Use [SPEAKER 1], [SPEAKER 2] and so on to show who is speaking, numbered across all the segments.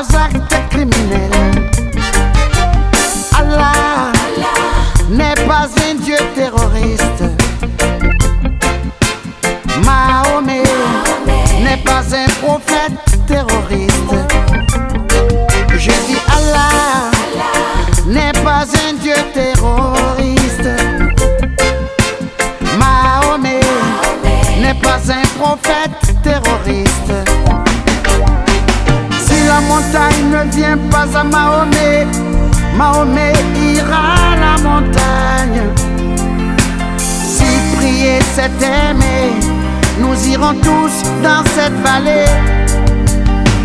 [SPEAKER 1] actes criminels. Allah n'est pas un Dieu terroriste. Mahomet n'est pas un prophète terroriste. À Mahomet, Mahomet ira à la montagne. Si prier c'est aimer, nous irons tous dans cette vallée.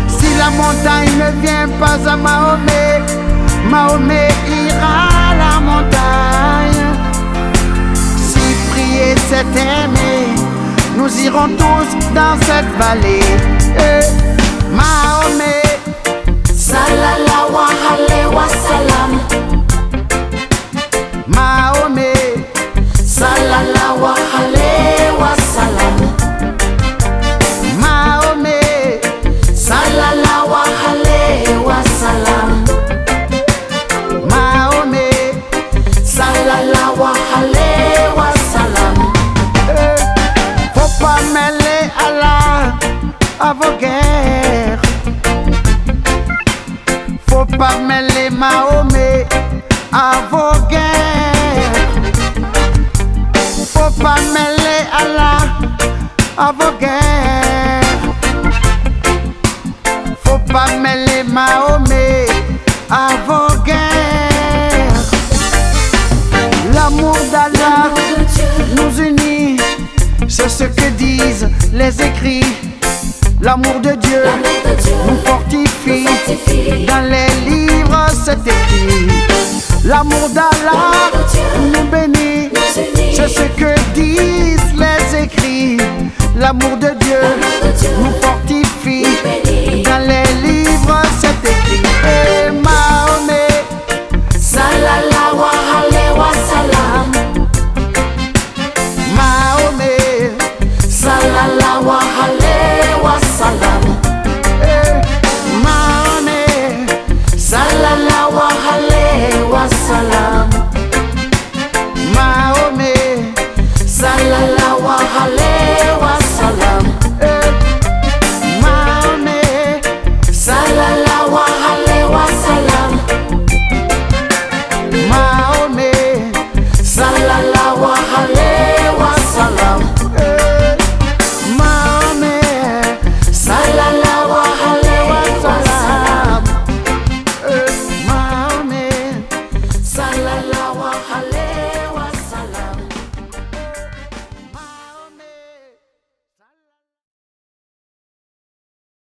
[SPEAKER 1] Si la montagne ne vient pas à Mahomet, Mahomet ira à la montagne. Si prier c'est aimer, nous irons tous dans cette vallée. Eh, walala
[SPEAKER 2] wahale wasalam. Maome. Salala
[SPEAKER 1] wahale
[SPEAKER 2] wasalam. Maome. Salala wahale
[SPEAKER 1] wasalam.
[SPEAKER 2] Maome. Salala wahale wasalam.
[SPEAKER 1] Eh, Fopamele ala avogue pas mêler Mahomet à vos guerres. Faut pas mêler Allah à vos guerres. Faut pas mêler Mahomet à vos guerres. L'amour d'Allah nous unit, c'est ce que disent les écrits. L'amour de Dieu L'amour d'Allah nous bénit, c'est ce que disent les écrits. L'amour de Dieu